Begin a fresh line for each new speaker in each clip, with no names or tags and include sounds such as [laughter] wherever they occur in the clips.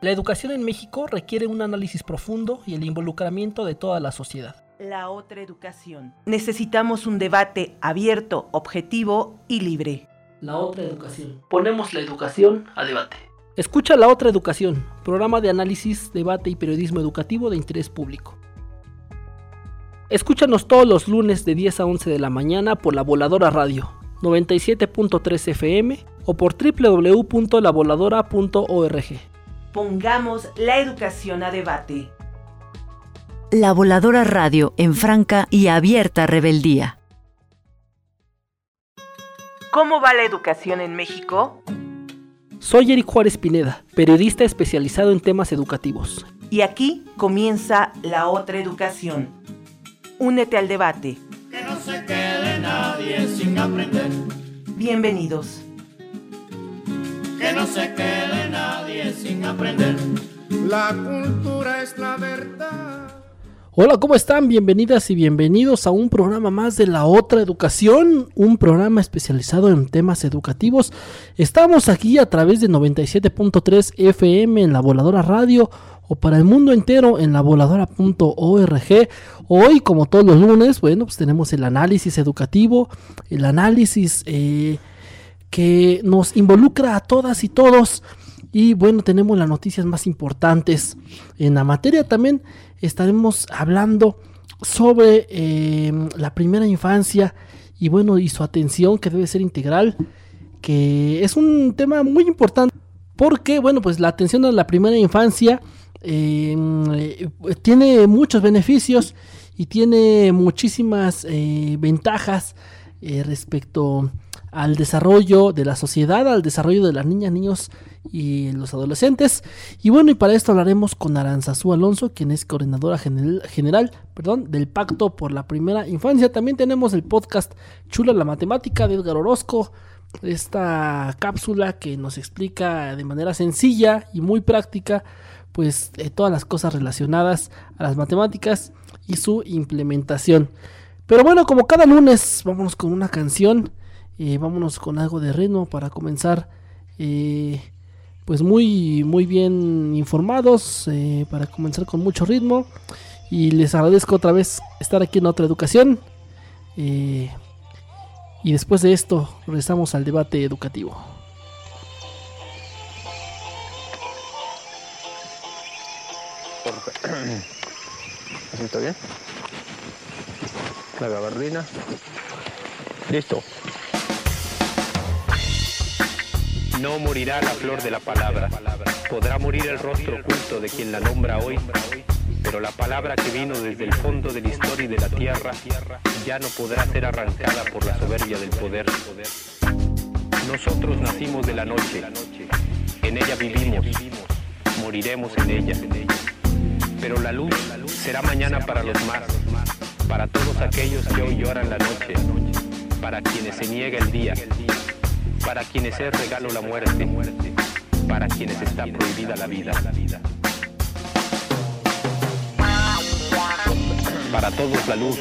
La educación en México requiere un análisis profundo y el involucramiento de toda la sociedad.
La otra educación. Necesitamos un debate abierto, objetivo y libre.
La otra educación. Ponemos la educación a debate. Escucha La otra educación, programa de análisis, debate y periodismo educativo de interés público. Escúchanos todos los lunes de 10 a 11 de la mañana por La Voladora Radio 97.3 FM o por www.lavoladora.org.
Pongamos la educación a debate.
La Voladora Radio en franca y abierta rebeldía.
¿Cómo va la educación en México?
Soy Eric Juárez Pineda, periodista especializado en temas educativos.
Y aquí comienza la otra educación. Únete al debate.
Que no se quede nadie sin aprender.
Bienvenidos.
Que no se quede nadie sin aprender.
La cultura es la verdad.
Hola, ¿cómo están? Bienvenidas y bienvenidos a un programa más de La Otra Educación, un programa especializado en temas educativos. Estamos aquí a través de 97.3 FM en la Voladora Radio o para el mundo entero en la voladora.org. Hoy, como todos los lunes, bueno, pues tenemos el análisis educativo, el análisis eh, que nos involucra a todas y todos. Y bueno, tenemos las noticias más importantes en la materia también estaremos hablando sobre eh, la primera infancia y bueno, y su atención que debe ser integral, que es un tema muy importante porque bueno, pues la atención a la primera infancia eh, tiene muchos beneficios y tiene muchísimas eh, ventajas respecto al desarrollo de la sociedad, al desarrollo de las niñas, niños y los adolescentes. Y bueno, y para esto hablaremos con Aranzazú Alonso, quien es coordinadora general, perdón, del Pacto por la Primera Infancia. También tenemos el podcast Chula la Matemática de Edgar Orozco, esta cápsula que nos explica de manera sencilla y muy práctica pues eh, todas las cosas relacionadas a las matemáticas y su implementación. Pero bueno, como cada lunes, vámonos con una canción, eh, vámonos con algo de ritmo para comenzar eh, pues muy, muy bien informados eh, para comenzar con mucho ritmo. Y les agradezco otra vez estar aquí en otra educación. Y después de esto regresamos al debate educativo.
¿Así está bien? La gabardina. Listo.
No morirá la flor de la palabra. Podrá morir el rostro oculto de quien la nombra hoy, pero la palabra que vino desde el fondo de la historia y de la tierra ya no podrá ser arrancada por la soberbia del poder. Nosotros nacimos de la noche, en ella vivimos, moriremos en ella. Pero la luz será mañana para los más, para todos aquellos que hoy lloran la noche, para quienes se niega el día para quienes es regalo la muerte, para quienes está prohibida la vida. Para todos la luz.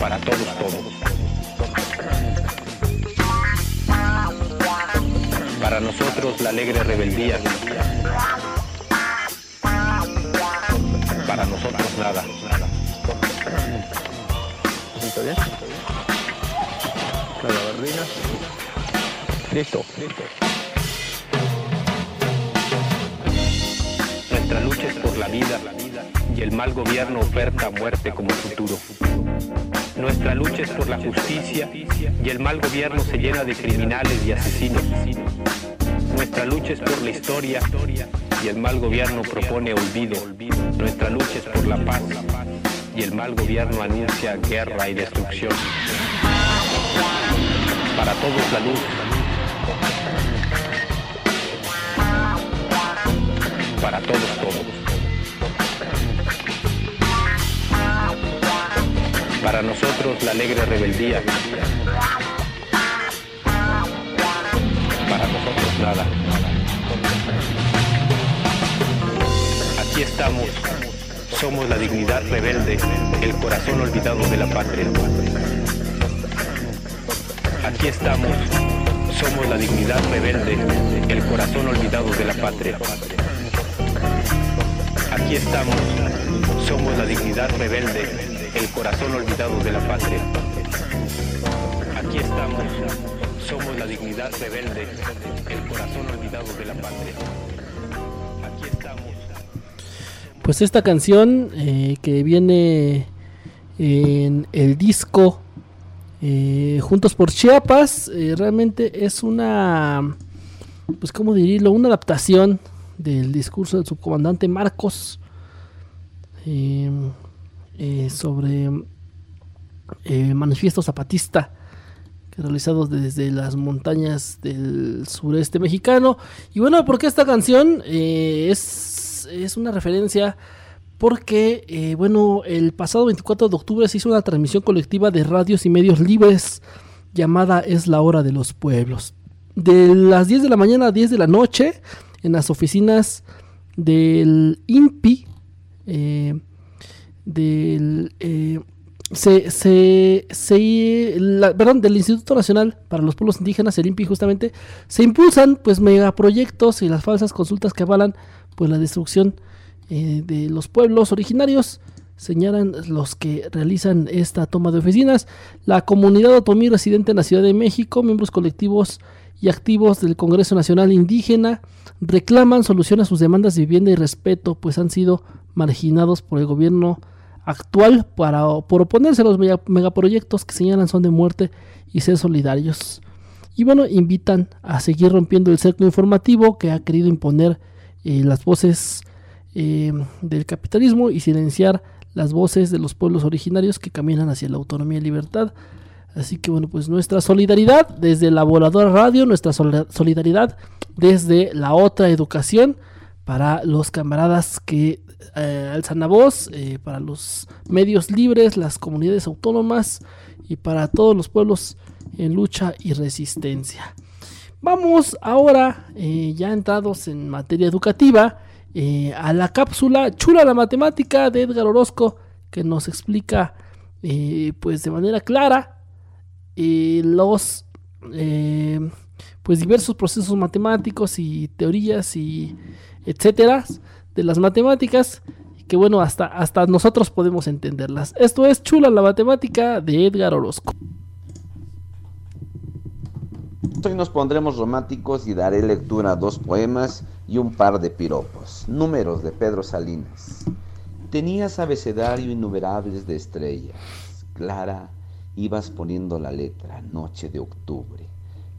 Para todos todos. Para nosotros la alegre rebeldía. Para nosotros nada.
¿Está bien? La gabardina. Listo. Listo.
Nuestra lucha es por la vida y el mal gobierno oferta muerte como futuro. Nuestra lucha es por la justicia y el mal gobierno se llena de criminales y asesinos. Nuestra lucha es por la historia y el mal gobierno propone olvido. Nuestra lucha es por la paz y el mal gobierno anuncia guerra y destrucción. Para todos la luz. Para todos todos. Para nosotros la alegre rebeldía. Para nosotros nada. Aquí estamos somos la dignidad rebelde, el corazón olvidado de la patria. Aquí estamos, Somos la dignidad rebelde, el corazón olvidado de la patria. Aquí estamos, somos la dignidad rebelde, el corazón olvidado de la patria. Aquí estamos, somos la dignidad rebelde, el corazón olvidado de la patria.
Pues esta canción eh, que viene en el disco eh, Juntos por Chiapas, eh, realmente es una, pues cómo dirílo, una adaptación del discurso del subcomandante Marcos sobre el manifiesto zapatista que realizado desde las montañas del sureste mexicano. Y bueno, porque esta canción es, es una referencia porque, eh, bueno, el pasado 24 de octubre se hizo una transmisión colectiva de radios y medios libres llamada Es la hora de los pueblos. De las 10 de la mañana a 10 de la noche, en las oficinas del INPI, eh, del, eh, se, se, se- la- perdón, del Instituto Nacional para los Pueblos Indígenas, el INPI justamente, se impulsan pues megaproyectos y las falsas consultas que avalan pues la destrucción eh, de los pueblos originarios señalan los que realizan esta toma de oficinas, la comunidad otomí residente en la Ciudad de México, miembros colectivos y activos del Congreso Nacional Indígena reclaman solución a sus demandas de vivienda y respeto, pues han sido marginados por el gobierno actual para, por oponerse a los mega- megaproyectos que señalan son de muerte y ser solidarios. Y bueno, invitan a seguir rompiendo el cerco informativo que ha querido imponer eh, las voces eh, del capitalismo y silenciar las voces de los pueblos originarios que caminan hacia la autonomía y libertad. Así que bueno, pues nuestra solidaridad desde la Voladora Radio, nuestra sol- solidaridad desde la otra educación para los camaradas que eh, alzan la voz, eh, para los medios libres, las comunidades autónomas y para todos los pueblos en lucha y resistencia. Vamos ahora, eh, ya entrados en materia educativa, eh, a la cápsula Chula la Matemática de Edgar Orozco, que nos explica pues de manera clara los pues diversos procesos matemáticos y teorías y etcétera de las matemáticas que bueno hasta hasta nosotros podemos entenderlas. Esto es Chula la Matemática de Edgar Orozco.
Hoy nos pondremos románticos y daré lectura a dos poemas y un par de piropos. Números de Pedro Salinas. Tenías abecedario innumerables de estrellas. Clara, ibas poniendo la letra, noche de octubre.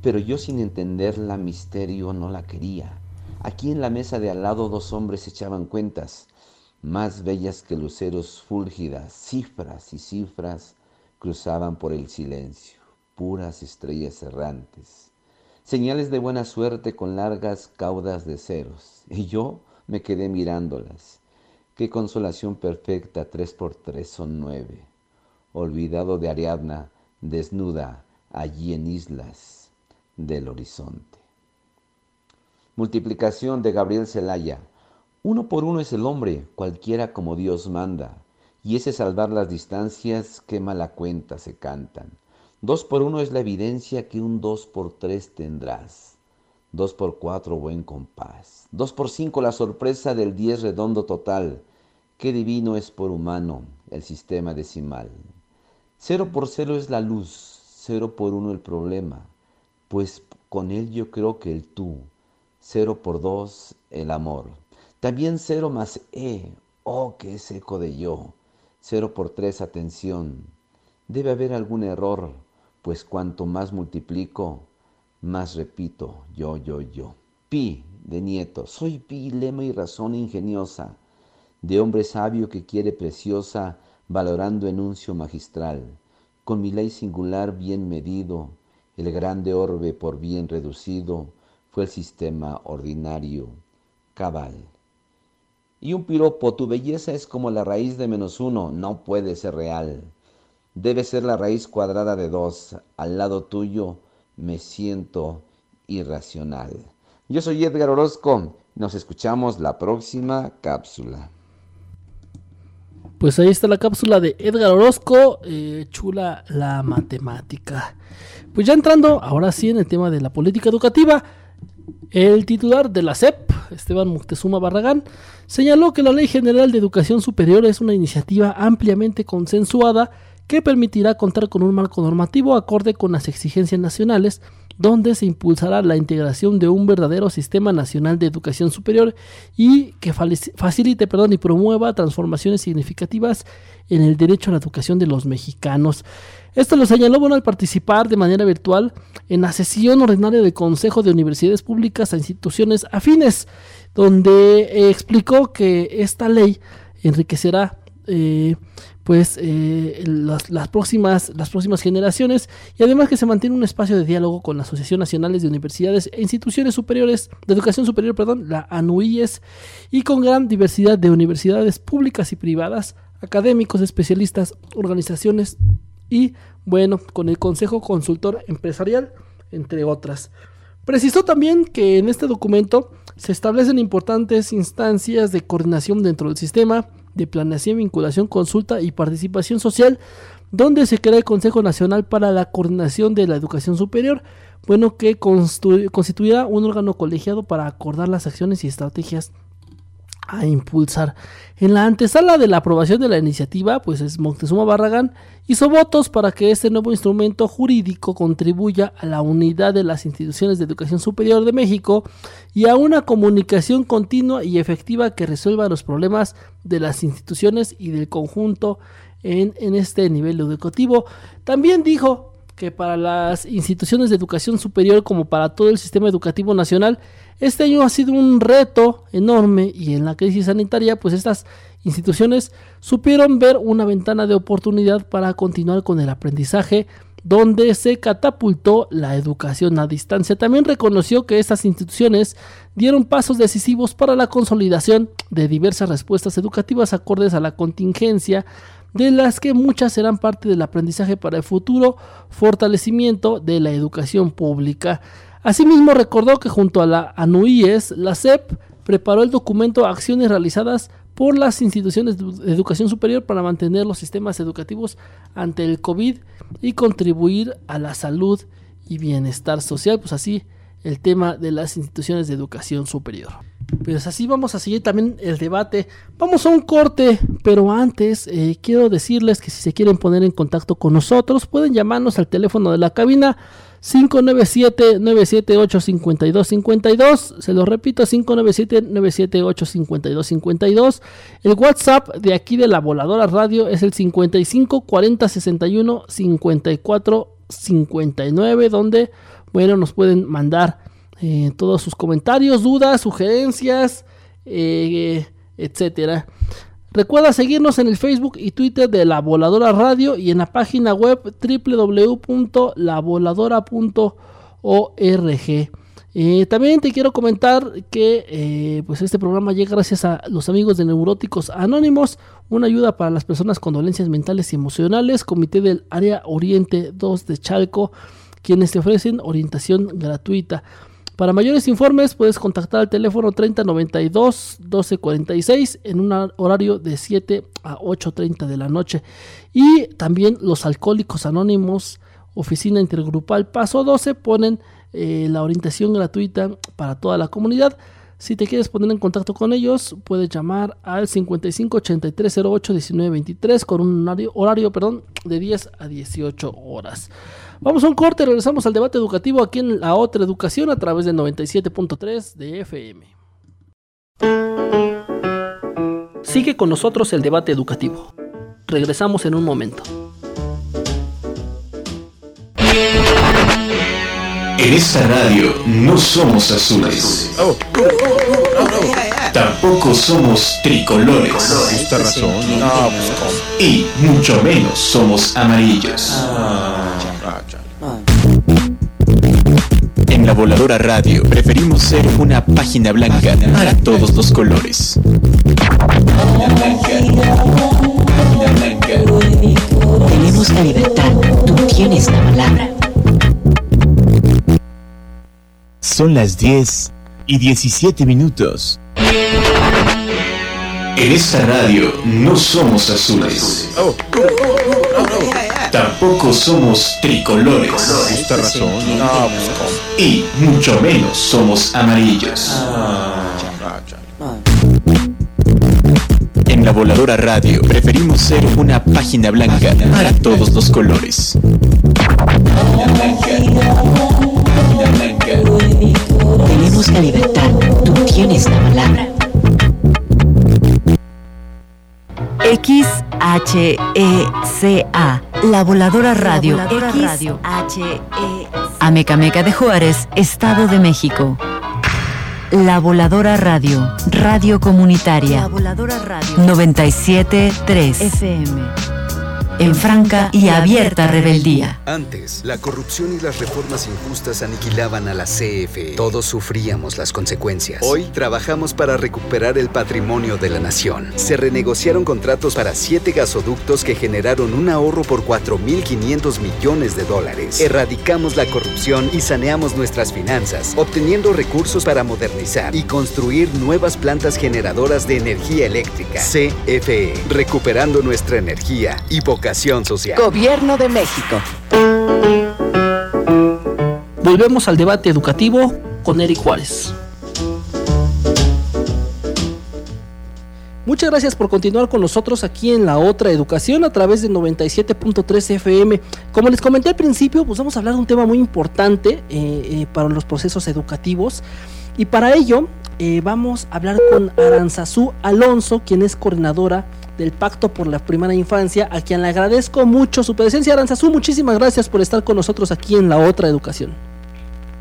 Pero yo sin entenderla, misterio, no la quería. Aquí en la mesa de al lado dos hombres echaban cuentas, más bellas que luceros fúlgidas, cifras y cifras cruzaban por el silencio, puras estrellas errantes, señales de buena suerte con largas caudas de ceros, y yo me quedé mirándolas. Qué consolación perfecta, tres por tres son nueve. Olvidado de Ariadna, desnuda allí en islas del horizonte. Multiplicación de Gabriel Celaya. Uno por uno es el hombre, cualquiera como Dios manda. Y ese salvar las distancias, qué mala cuenta se cantan. Dos por uno es la evidencia que un dos por tres tendrás. Dos por cuatro buen compás. Dos por cinco la sorpresa del diez redondo total. Qué divino es por humano el sistema decimal. Cero por cero es la luz, cero por uno el problema, pues con él yo creo que el tú. Cero por dos el amor. También cero más e, oh que es eco de yo. Cero por tres atención. Debe haber algún error, pues cuanto más multiplico, más repito, yo, yo, yo. Pi de nieto, soy pi, lema y razón ingeniosa, de hombre sabio que quiere preciosa, valorando enuncio magistral, con mi ley singular bien medido, el grande orbe por bien reducido, fue el sistema ordinario, cabal. Y un piropo, tu belleza es como la raíz de menos uno, no puede ser real. Debe ser la raíz cuadrada de dos, al lado tuyo me siento irracional. Yo soy Edgar Orozco, nos escuchamos la próxima cápsula.
Pues ahí está la cápsula de Edgar Orozco, eh, chula la matemática. Pues ya entrando ahora sí en el tema de la política educativa, el titular de la SEP, Esteban Moctezuma Barragán, señaló que la Ley General de Educación Superior es una iniciativa ampliamente consensuada que permitirá contar con un marco normativo acorde con las exigencias nacionales, donde se impulsará la integración de un verdadero sistema nacional de educación superior y que facilite perdón, y promueva transformaciones significativas en el derecho a la educación de los mexicanos. Esto lo señaló al participar de manera virtual en la sesión ordinaria del Consejo de Universidades Públicas a instituciones afines, donde eh, explicó que esta ley enriquecerá eh, pues eh, las, próximas, las próximas generaciones y además que se mantiene un espacio de diálogo con la Asociación Nacionales de Universidades e Instituciones Superiores de Educación Superior, perdón, la ANUIES, y con gran diversidad de universidades públicas y privadas, académicos, especialistas, organizaciones y bueno, con el Consejo Consultor Empresarial, entre otras. Precisó también que en este documento se establecen importantes instancias de coordinación dentro del sistema, de planeación, vinculación, consulta y participación social, donde se crea el Consejo Nacional para la Coordinación de la Educación Superior, bueno, que constituirá un órgano colegiado para acordar las acciones y estrategias a impulsar. En la antesala de la aprobación de la iniciativa, pues es Montezuma Barragán hizo votos para que este nuevo instrumento jurídico contribuya a la unidad de las instituciones de educación superior de México y a una comunicación continua y efectiva que resuelva los problemas de las instituciones y del conjunto en, en este nivel educativo. También dijo que para las instituciones de educación superior como para todo el sistema educativo nacional, este año ha sido un reto enorme y en la crisis sanitaria, pues estas instituciones supieron ver una ventana de oportunidad para continuar con el aprendizaje donde se catapultó la educación a distancia. También reconoció que estas instituciones dieron pasos decisivos para la consolidación de diversas respuestas educativas acordes a la contingencia, de las que muchas serán parte del aprendizaje para el futuro fortalecimiento de la educación pública. Asimismo, recordó que junto a la ANUIES, la SEP preparó el documento Acciones realizadas por las instituciones de educación superior para mantener los sistemas educativos ante el COVID y contribuir a la salud y bienestar social. Pues así el tema de las instituciones de educación superior. Pues así vamos a seguir también el debate. Vamos a un corte, pero antes eh, quiero decirles que si se quieren poner en contacto con nosotros, pueden llamarnos al teléfono de la cabina 597-978-5252. Se lo repito, 597-978-5252. El WhatsApp de aquí de la Voladora Radio es el 55 40 61 54 59, donde, bueno, nos pueden mandar eh, todos sus comentarios, dudas, sugerencias, eh, etcétera. Recuerda seguirnos en el Facebook y Twitter de La Voladora Radio y en la página web www.lavoladora.org. Eh, también te quiero comentar que eh, pues este programa llega gracias a los amigos de Neuróticos Anónimos, una ayuda para las personas con dolencias mentales y emocionales, Comité del Área Oriente 2 de Chalco, quienes te ofrecen orientación gratuita. Para mayores informes puedes contactar al teléfono 3092 1246 en un horario de 7 a 8.30 de la noche. Y también los alcohólicos anónimos, oficina intergrupal paso 12, ponen eh, la orientación gratuita para toda la comunidad. Si te quieres poner en contacto con ellos, puedes llamar al 55 83 08 19 23 con un horario, horario de 10 a 18 horas. Vamos a un corte, regresamos al debate educativo aquí en la otra educación a través del 97.3 de FM. Sigue con nosotros el debate educativo. Regresamos en un momento.
En esta radio no somos azules. Tampoco somos tricolores. Y mucho menos somos amarillos. En la voladora radio preferimos ser una página blanca para todos los colores.
Tenemos la libertad, tú tienes la palabra.
Son las 10 y 17 minutos. En esta radio no somos azules. Tampoco somos tricolores.
Justa razón.
Y mucho menos somos amarillos. En la voladora radio preferimos ser una página blanca para todos los colores. Página blanca. Página blanca.
Tenemos la libertad, tú tienes la palabra.
XHECA, La Voladora Radio. Radio. Amecameca de Juárez, Estado de México. La Voladora Radio, Radio Comunitaria. La Voladora Radio. 97.3 FM. En franca y abierta rebeldía.
Antes, la corrupción y las reformas injustas aniquilaban a la CFE. Todos sufríamos las consecuencias. Hoy trabajamos para recuperar el patrimonio de la nación. Se renegociaron contratos para siete gasoductos que generaron un ahorro por 4.500 millones de dólares. Erradicamos la corrupción y saneamos nuestras finanzas, obteniendo recursos para modernizar y construir nuevas plantas generadoras de energía eléctrica. CFE, recuperando nuestra energía y vocación social.
Gobierno de México.
Volvemos al debate educativo con Eric Juárez. Muchas gracias por continuar con nosotros aquí en la otra educación a través de 97.3 FM. Como les comenté al principio, pues vamos a hablar de un tema muy importante eh, eh, para los procesos educativos. Y para ello eh, vamos a hablar con Aranzazú Alonso, quien es coordinadora del Pacto por la Primera Infancia, a quien le agradezco mucho su presencia. Aranzazú, muchísimas gracias por estar con nosotros aquí en la otra educación.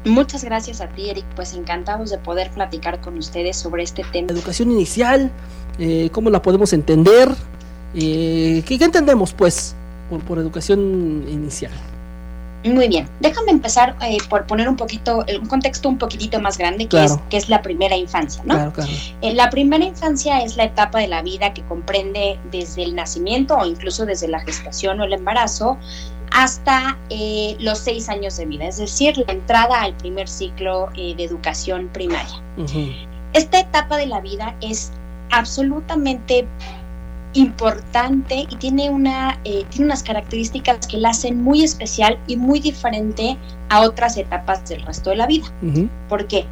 Muchas gracias a ti, Eric. Pues encantados de poder platicar con ustedes sobre este tema.
Educación inicial, eh, ¿cómo la podemos entender? Eh, ¿qué, ¿qué, entendemos, pues, por, por educación inicial?
Muy bien, déjame empezar eh, por poner un poquito, un contexto un poquitito más grande, que, claro. es, que es la primera infancia, ¿no?
Claro, claro.
Eh, la primera infancia es la etapa de la vida que comprende desde el nacimiento o incluso desde la gestación o el embarazo hasta eh, los seis años de vida, es decir, la entrada al primer ciclo de educación primaria. Uh -huh. Esta etapa de la vida es absolutamente importante y tiene, una, eh, tiene unas características que la hacen muy especial y muy diferente a otras etapas del resto de la vida. Uh -huh. ¿Por qué?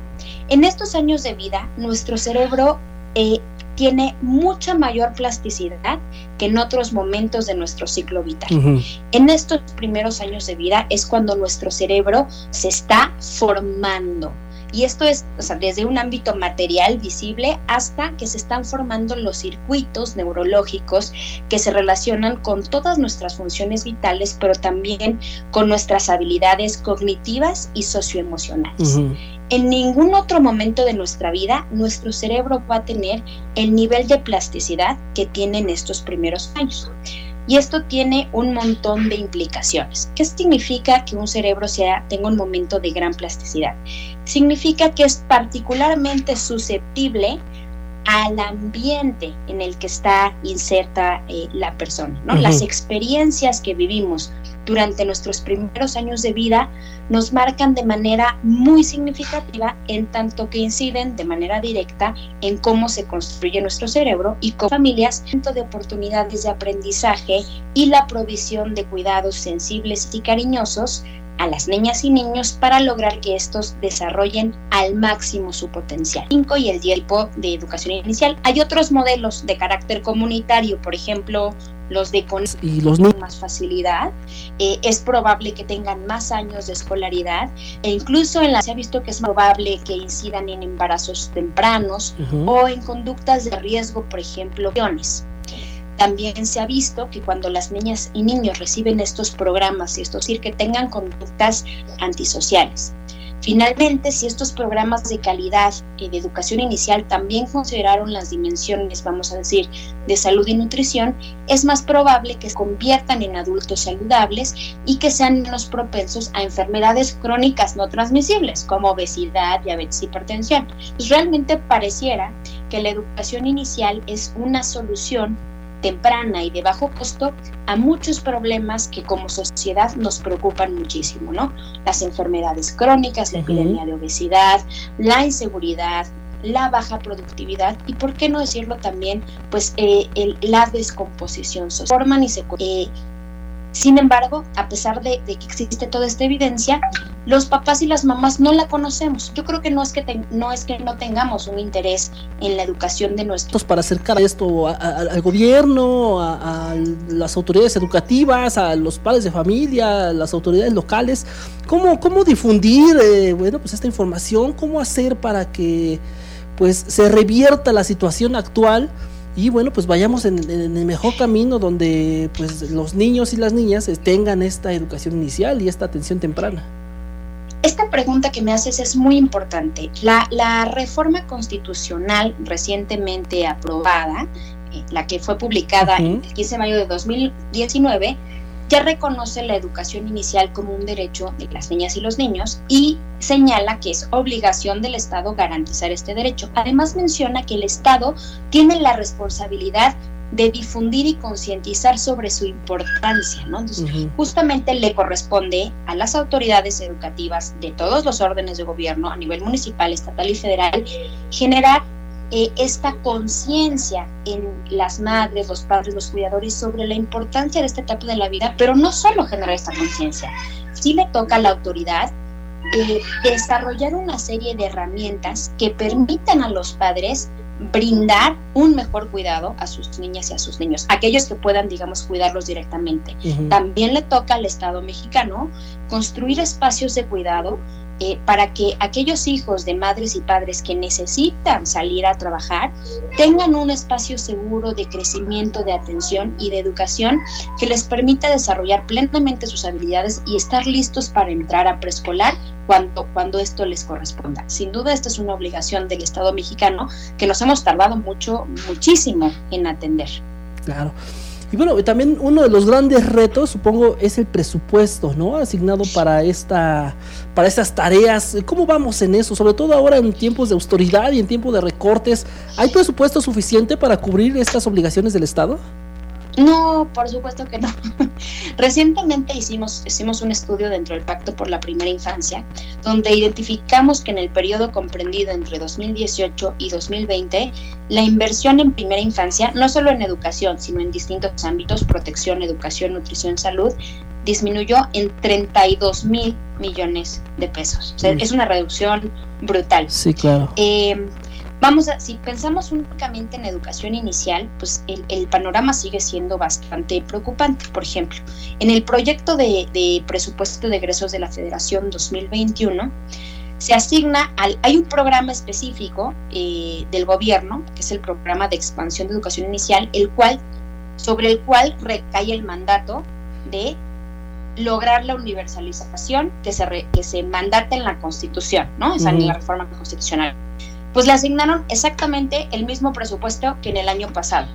En estos años de vida, nuestro cerebro eh, tiene mucha mayor plasticidad que en otros momentos de nuestro ciclo vital. Uh -huh. En estos primeros años de vida es cuando nuestro cerebro se está formando. Y esto es o sea, desde un ámbito material visible hasta que se están formando los circuitos neurológicos que se relacionan con todas nuestras funciones vitales, pero también con nuestras habilidades cognitivas y socioemocionales. Uh -huh. En ningún otro momento de nuestra vida nuestro cerebro va a tener el nivel de plasticidad que tiene en estos primeros años. Y esto tiene un montón de implicaciones. ¿Qué significa que un cerebro sea, tenga un momento de gran plasticidad? Significa que es particularmente susceptible al ambiente en el que está inserta eh, la persona. ¿no? Uh -huh. Las experiencias que vivimos durante nuestros primeros años de vida nos marcan de manera muy significativa en tanto que inciden de manera directa en cómo se construye nuestro cerebro y con familias de oportunidades de aprendizaje y la provisión de cuidados sensibles y cariñosos a las niñas y niños para lograr que estos desarrollen al máximo su potencial. 5 y el tipo de educación inicial. Hay otros modelos de carácter comunitario, por ejemplo, los de con
y los
más facilidad, eh, es probable que tengan más años de escolaridad e incluso en la se ha visto que es probable que incidan en embarazos tempranos uh -huh. o en conductas de riesgo, por ejemplo, también se ha visto que cuando las niñas y niños reciben estos programas, y esto es decir, que tengan conductas antisociales. Finalmente, si estos programas de calidad y de educación inicial también consideraron las dimensiones, vamos a decir, de salud y nutrición, es más probable que se conviertan en adultos saludables y que sean menos propensos a enfermedades crónicas no transmisibles, como obesidad, diabetes, hipertensión. Pues realmente pareciera que la educación inicial es una solución temprana y de bajo costo a muchos problemas que como sociedad nos preocupan muchísimo, ¿no? Las enfermedades crónicas, la epidemia de obesidad, la inseguridad, la baja productividad y, por qué no decirlo también, pues eh, la descomposición social. Forman y se... Eh, sin embargo, a pesar de, que existe toda esta evidencia, los papás y las mamás no la conocemos. Yo creo que no es que, no, es que no tengamos un interés en la educación de nuestros.
Para acercar esto al gobierno, a, las autoridades educativas, a los padres de familia, a las autoridades locales, ¿cómo, cómo difundir eh, pues esta información? ¿Cómo hacer para que pues, se revierta la situación actual? Y bueno, pues vayamos en, el mejor camino donde pues los niños y las niñas tengan esta educación inicial y esta atención temprana.
Esta pregunta que me haces es muy importante. La, reforma constitucional recientemente aprobada, eh, la que fue publicada el 15 de mayo de 2019, ya reconoce la educación inicial como un derecho de las niñas y los niños y señala que es obligación del Estado garantizar este derecho. Además menciona que el Estado tiene la responsabilidad de difundir y concientizar sobre su importancia, ¿no? Entonces, justamente le corresponde a las autoridades educativas de todos los órdenes de gobierno a nivel municipal, estatal y federal generar eh, esta conciencia en las madres, los padres, los cuidadores sobre la importancia de esta etapa de la vida, pero no solo generar esta conciencia, sí le toca a la autoridad eh, desarrollar una serie de herramientas que permitan a los padres brindar un mejor cuidado a sus niñas y a sus niños, aquellos que puedan, digamos, cuidarlos directamente. También le toca al Estado mexicano construir espacios de cuidado eh, para que aquellos hijos de madres y padres que necesitan salir a trabajar tengan un espacio seguro de crecimiento, de atención y de educación que les permita desarrollar plenamente sus habilidades y estar listos para entrar a preescolar cuando, cuando esto les corresponda. Sin duda, esta es una obligación del Estado mexicano que nos hemos tardado mucho, muchísimo en atender.
Claro. Y bueno, también uno de los grandes retos, supongo, es el presupuesto, ¿no? Asignado para esta, para estas tareas. ¿Cómo vamos en eso? Sobre todo ahora en tiempos de autoridad y en tiempos de recortes. ¿Hay presupuesto suficiente para cubrir estas obligaciones del Estado?
No, por supuesto que no. [laughs] Recientemente hicimos, hicimos un estudio dentro del Pacto por la Primera Infancia, donde identificamos que en el periodo comprendido entre 2018 y 2020, la inversión en primera infancia, no solo en educación, sino en distintos ámbitos, protección, educación, nutrición, salud, disminuyó en 32 mil millones de pesos. O sea, es una reducción brutal.
Sí, claro.
Eh, Vamos a, si pensamos únicamente en educación inicial, pues el, panorama sigue siendo bastante preocupante. Por ejemplo, en el proyecto de, presupuesto de egresos de la Federación 2021, se asigna al, hay un programa específico eh, del gobierno, que es el programa de expansión de educación inicial, el cual, sobre el cual recae el mandato de lograr la universalización que se, que se mandata en la Constitución, ¿no? Esa en la reforma constitucional pues le asignaron exactamente el mismo presupuesto que en el año pasado.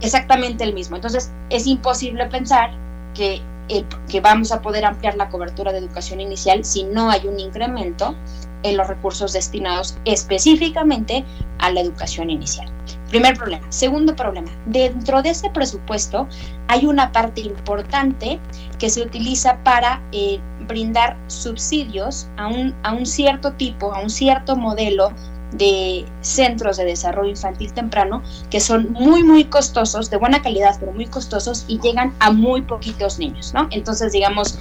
Exactamente el mismo. Entonces, es imposible pensar que, eh, que vamos a poder ampliar la cobertura de educación inicial si no hay un incremento en los recursos destinados específicamente a la educación inicial. Primer problema. Segundo problema. Dentro de ese presupuesto hay una parte importante que se utiliza para eh, brindar subsidios a un, a un cierto tipo, a un cierto modelo de centros de desarrollo infantil temprano que son muy, muy costosos, de buena calidad, pero muy costosos y llegan a muy poquitos niños, ¿no? Entonces, digamos,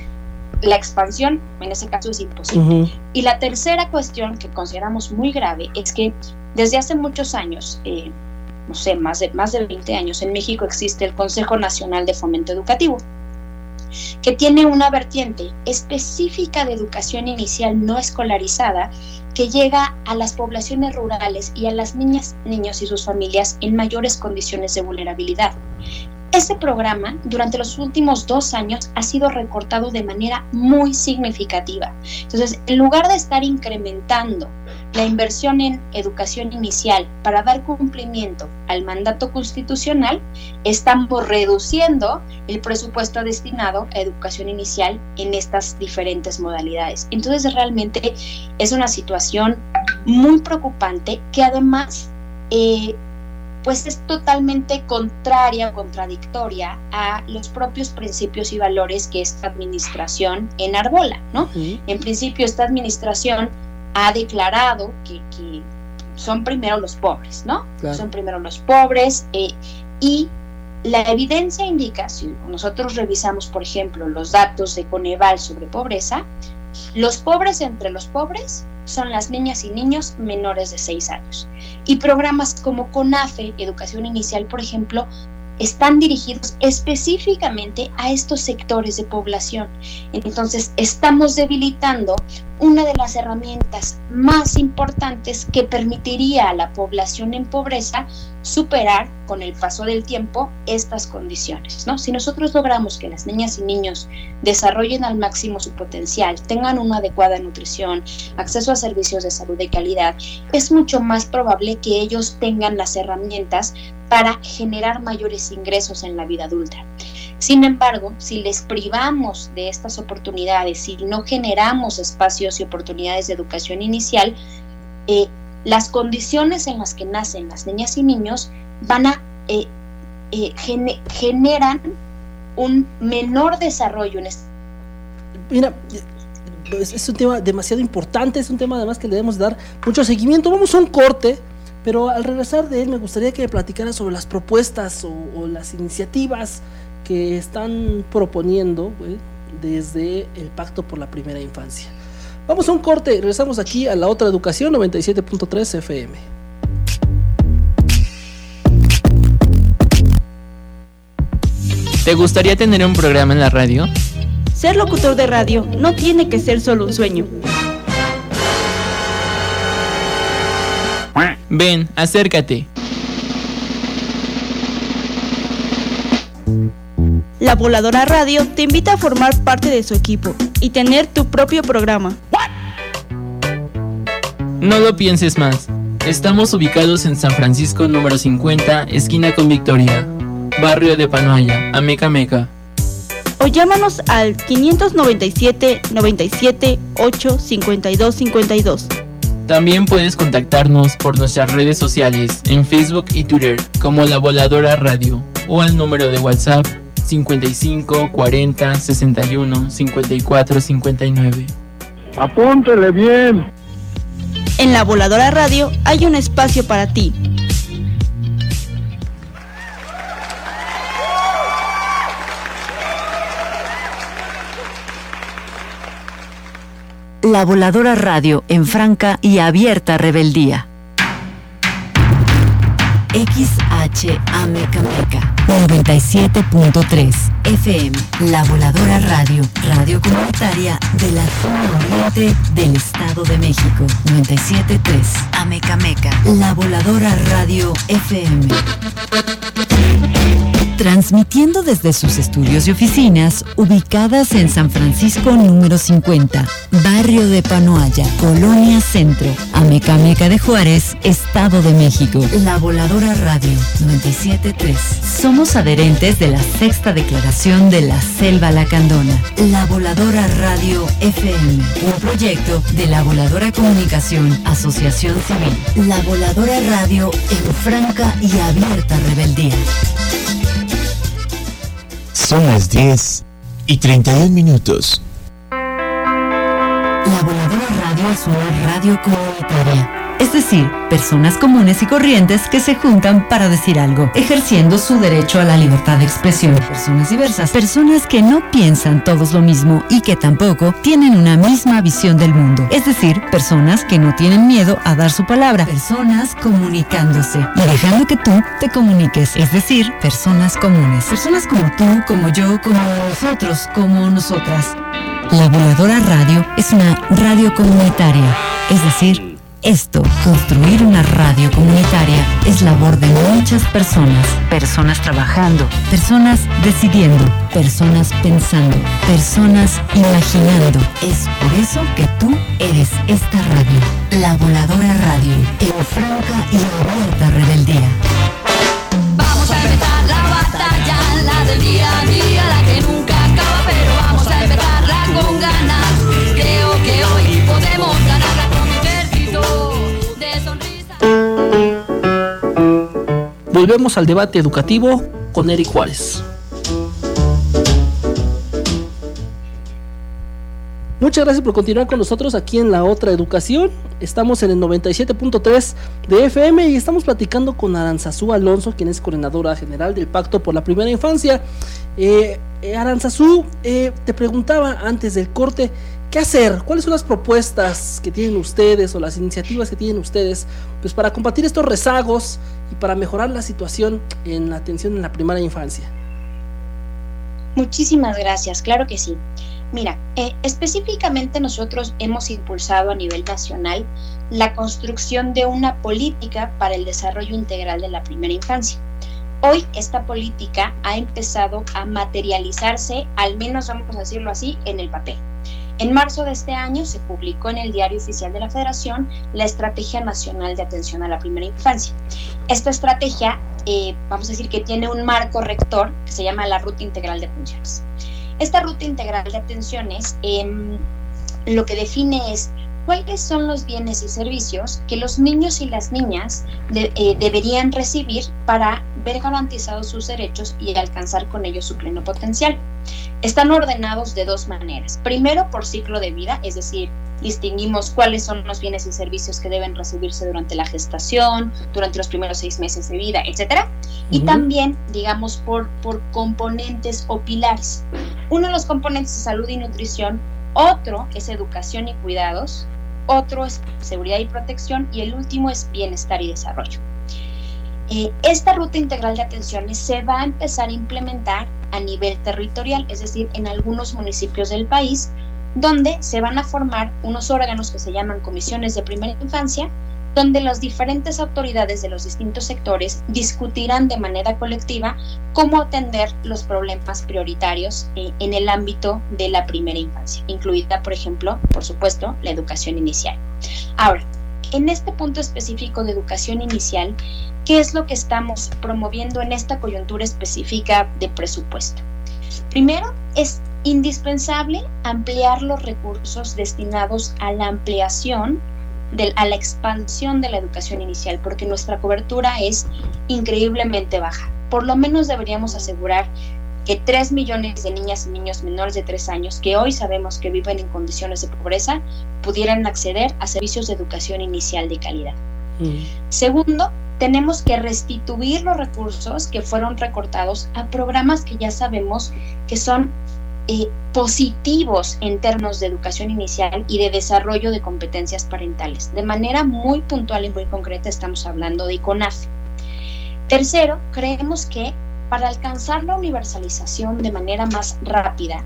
la expansión en ese caso es imposible. Y la tercera cuestión que consideramos muy grave es que desde hace muchos años, eh, no sé, más de, más de 20 años, en México existe el Consejo Nacional de Fomento Educativo que tiene una vertiente específica de educación inicial no escolarizada que llega a las poblaciones rurales y a las niñas, niños y sus familias en mayores condiciones de vulnerabilidad. Este programa durante los últimos dos años ha sido recortado de manera muy significativa. Entonces, en lugar de estar incrementando la inversión en educación inicial para dar cumplimiento al mandato constitucional, estamos reduciendo el presupuesto destinado a educación inicial en estas diferentes modalidades. Entonces, realmente es una situación muy preocupante que además eh, pues es totalmente contraria o contradictoria a los propios principios y valores que esta administración enarbola, ¿no? En principio, esta administración ha declarado que, son primero los pobres, ¿no? Son primero los pobres eh, y la evidencia indica, si nosotros revisamos, por ejemplo, los datos de Coneval sobre pobreza, los pobres entre los pobres son las niñas y niños menores de 6 años. Y programas como CONAFE, Educación Inicial, por ejemplo, están dirigidos específicamente a estos sectores de población. Entonces, estamos debilitando una de las herramientas más importantes que permitiría a la población en pobreza superar con el paso del tiempo estas condiciones. ¿no? Si nosotros logramos que las niñas y niños desarrollen al máximo su potencial, tengan una adecuada nutrición, acceso a servicios de salud de calidad, es mucho más probable que ellos tengan las herramientas para generar mayores ingresos en la vida adulta. Sin embargo, si les privamos de estas oportunidades, si no generamos espacios y oportunidades de educación inicial, eh, las condiciones en las que nacen las niñas y niños van a eh, eh, generan un menor desarrollo en este.
Mira, es un tema demasiado importante, es un tema además que le debemos dar mucho seguimiento. Vamos a un corte, pero al regresar de él me gustaría que me platicara sobre las propuestas o, las iniciativas que están proponiendo desde el Pacto por la Primera Infancia. Vamos a un corte, regresamos aquí a la otra educación 97.3 FM.
¿Te gustaría tener un programa en la radio?
Ser locutor de radio no tiene que ser solo un sueño.
Ven, acércate.
La Voladora Radio te invita a formar parte de su equipo y tener tu propio programa.
No lo pienses más. Estamos ubicados en San Francisco número 50, esquina con Victoria, barrio de Panoaya, Ameca Meca.
O llámanos al 597 97 8 52 52.
También puedes contactarnos por nuestras redes sociales en Facebook y Twitter como La Voladora Radio o al número de WhatsApp 55 40 61 54 59.
Apúntele bien.
En la Voladora Radio hay un espacio para ti.
La Voladora Radio en franca y abierta rebeldía. XHAMECAMECA 97.3 FM La Voladora Radio, radio comunitaria de la zona oriente del Estado de México 97.3 Amecameca La Voladora Radio FM transmitiendo desde sus estudios y oficinas ubicadas en San Francisco número 50, barrio de Panoaya, Colonia Centro, Amecameca de Juárez, Estado de México. La Voladora Radio 973. Somos adherentes de la sexta declaración de la Selva Lacandona. La Voladora Radio FM, un proyecto de la Voladora Comunicación, Asociación Civil. La Voladora Radio en franca y abierta rebeldía.
Son las 10 y 31 minutos.
La Voladora Radio es una radio comunitaria es decir, personas comunes y corrientes que se juntan para decir algo, ejerciendo su derecho a la libertad de expresión. Personas diversas, personas que no piensan todos lo mismo y que tampoco tienen una misma visión del mundo. Es decir, personas que no tienen miedo a dar su palabra, personas comunicándose y dejando que tú te comuniques, es decir, personas comunes. Personas como tú, como yo, como nosotros, como nosotras. La Voladora Radio es una radio comunitaria, es decir, esto, construir una radio comunitaria, es labor de muchas personas. Personas trabajando, personas decidiendo, personas pensando, personas imaginando. Es por eso que tú eres esta radio, la voladora radio, en franca y abierta rebeldía.
Vamos a empezar la batalla, la del día a día, la que nunca acaba, pero vamos a empezarla con ganas. Creo que hoy podemos
Volvemos al debate educativo con Eric Juárez. Muchas gracias por continuar con nosotros aquí en la otra educación. Estamos en el 97.3 de FM y estamos platicando con Aranzazú Alonso, quien es coordinadora general del Pacto por la Primera Infancia. Eh, eh, Aranzazú, eh, te preguntaba antes del corte, ¿qué hacer? ¿Cuáles son las propuestas que tienen ustedes o las iniciativas que tienen ustedes pues, para combatir estos rezagos y para mejorar la situación en la atención en la primera infancia?
Muchísimas gracias, claro que sí. Mira, eh, específicamente nosotros hemos impulsado a nivel nacional la construcción de una política para el desarrollo integral de la primera infancia. Hoy esta política ha empezado a materializarse, al menos vamos a decirlo así, en el papel. En marzo de este año se publicó en el Diario Oficial de la Federación la Estrategia Nacional de Atención a la Primera Infancia. Esta estrategia, eh, vamos a decir que tiene un marco rector que se llama la Ruta Integral de Funciones. Esta ruta integral de atenciones eh, lo que define es cuáles son los bienes y servicios que los niños y las niñas eh, deberían recibir para ver garantizados sus derechos y alcanzar con ellos su pleno potencial. Están ordenados de dos maneras. Primero, por ciclo de vida, es decir, distinguimos cuáles son los bienes y servicios que deben recibirse durante la gestación, durante los primeros seis meses de vida, etcétera. Y también, digamos, por, por componentes o pilares. Uno de los componentes es salud y nutrición, otro es educación y cuidados, otro es seguridad y protección y el último es bienestar y desarrollo. Eh, esta ruta integral de atenciones se va a empezar a implementar a nivel territorial, es decir, en algunos municipios del país, donde se van a formar unos órganos que se llaman comisiones de primera infancia, donde las diferentes autoridades de los distintos sectores discutirán de manera colectiva cómo atender los problemas prioritarios eh, en el ámbito de la primera infancia, incluida, por ejemplo, por supuesto, la educación inicial. Ahora, en este punto específico de educación inicial, ¿qué es lo que estamos promoviendo en esta coyuntura específica de presupuesto? Primero, es indispensable ampliar los recursos destinados a la ampliación, de, a la expansión de la educación inicial, porque nuestra cobertura es increíblemente baja. Por lo menos deberíamos asegurar que 3 millones de niñas y niños menores de 3 años que hoy sabemos que viven en condiciones de pobreza pudieran acceder a servicios de educación inicial de calidad. Mm. Segundo, tenemos que restituir los recursos que fueron recortados a programas que ya sabemos que son eh, positivos en términos de educación inicial y de desarrollo de competencias parentales. De manera muy puntual y muy concreta estamos hablando de ICONAF. Tercero, creemos que para alcanzar la universalización de manera más rápida,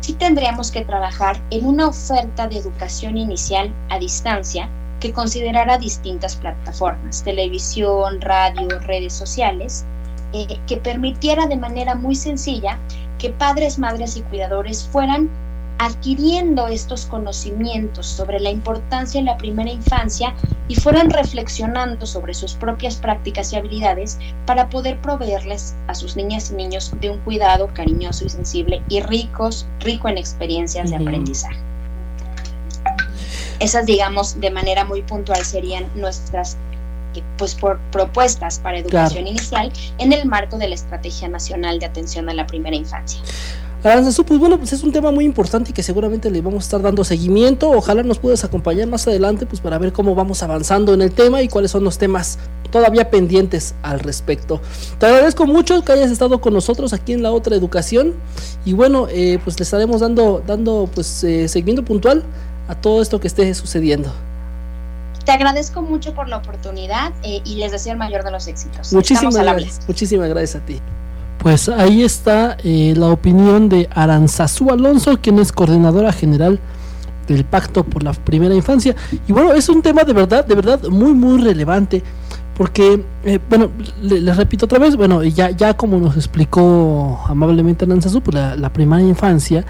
sí tendríamos que trabajar en una oferta de educación inicial a distancia que considerara distintas plataformas, televisión, radio, redes sociales, eh, que permitiera de manera muy sencilla que padres, madres y cuidadores fueran adquiriendo estos conocimientos sobre la importancia de la primera infancia y fueran reflexionando sobre sus propias prácticas y habilidades para poder proveerles a sus niñas y niños de un cuidado cariñoso y sensible y ricos, rico en experiencias de aprendizaje. Esas, digamos, de manera muy puntual serían nuestras pues por propuestas para educación inicial en el marco de la Estrategia Nacional de Atención a la Primera Infancia.
Aranzazú, pues bueno, pues es un tema muy importante y que seguramente le vamos a estar dando seguimiento. Ojalá nos puedas acompañar más adelante, pues para ver cómo vamos avanzando en el tema y cuáles son los temas todavía pendientes al respecto. Te agradezco mucho que hayas estado con nosotros aquí en la otra educación y bueno, eh, pues le estaremos dando, dando pues eh, seguimiento puntual a todo esto que esté sucediendo.
Te agradezco mucho por la oportunidad eh, y les deseo el mayor de los éxitos.
Muchísimas gracias. Muchísimas gracias a ti. Pues ahí está eh, la opinión de Aranzazú Alonso, quien es coordinadora general del Pacto por la Primera Infancia. Y bueno, es un tema de verdad, de verdad muy, muy relevante. Porque, eh, bueno, les repito otra vez, bueno, ya, ya como nos explicó amablemente Aranzazú, pues la, la primera infancia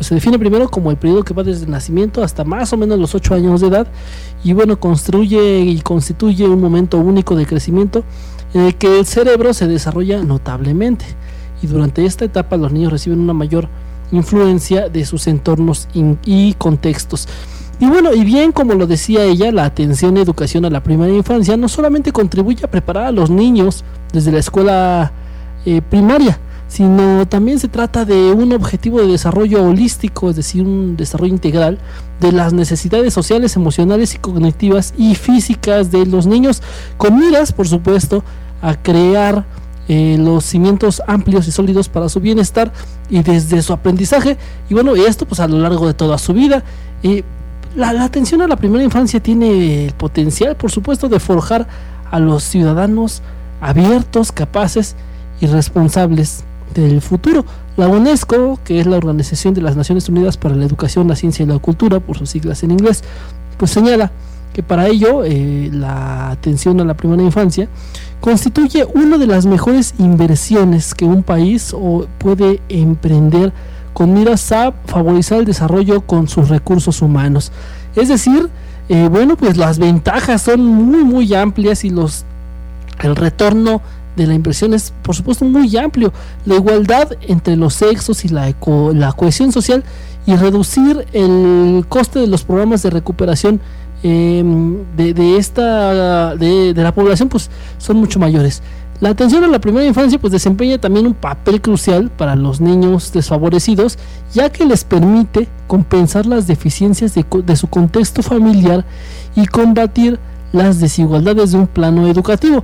pues se define primero como el periodo que va desde el nacimiento hasta más o menos los 8 años de edad y bueno, construye y constituye un momento único de crecimiento en el que el cerebro se desarrolla notablemente y durante esta etapa los niños reciben una mayor influencia de sus entornos y contextos. Y bueno, y bien como lo decía ella, la atención y educación a la primera infancia no solamente contribuye a preparar a los niños desde la escuela eh, primaria, sino también se trata de un objetivo de desarrollo holístico, es decir, un desarrollo integral de las necesidades sociales, emocionales y cognitivas y físicas de los niños, con miras, por supuesto, a crear eh, los cimientos amplios y sólidos para su bienestar y desde su aprendizaje. Y bueno, y esto pues a lo largo de toda su vida. Eh, la, la atención a la primera infancia tiene el potencial, por supuesto, de forjar a los ciudadanos abiertos, capaces y responsables del futuro. La UNESCO, que es la Organización de las Naciones Unidas para la Educación, la Ciencia y la Cultura, por sus siglas en inglés, pues señala que para ello eh, la atención a la primera infancia constituye una de las mejores inversiones que un país puede emprender con miras a favorecer el desarrollo con sus recursos humanos. Es decir, eh, bueno, pues las ventajas son muy muy amplias y los el retorno de la inversión es por supuesto muy amplio. La igualdad entre los sexos y la, la cohesión social y reducir el coste de los programas de recuperación em, de, esta de, de, la población pues son mucho mayores. La atención a la primera infancia pues desempeña también un papel crucial para los niños desfavorecidos ya que les permite compensar las deficiencias de, de su contexto familiar y combatir las desigualdades de un plano educativo.